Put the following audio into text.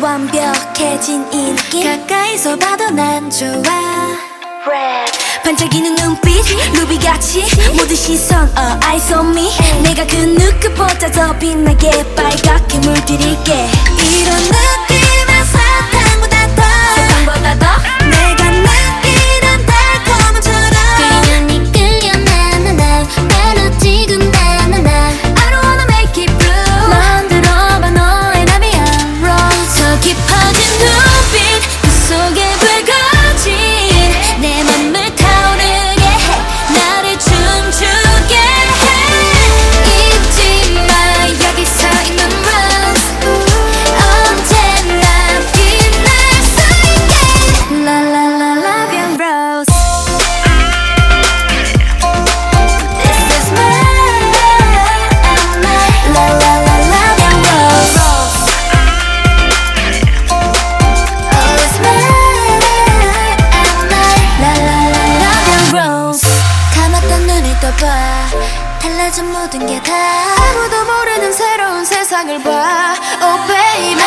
완벽해진 이 인기. 가까이서 봐도 난 좋아. Red. 반짝이는 눈빛 루비같이 모든 시선 uh, eyes on me. 내가 그 누구보다 더 빛나게 빨갛게 물들일게. 이런 내 달라진 모든 게 다. 아무도 모르는 새로운 세상을 봐. Oh baby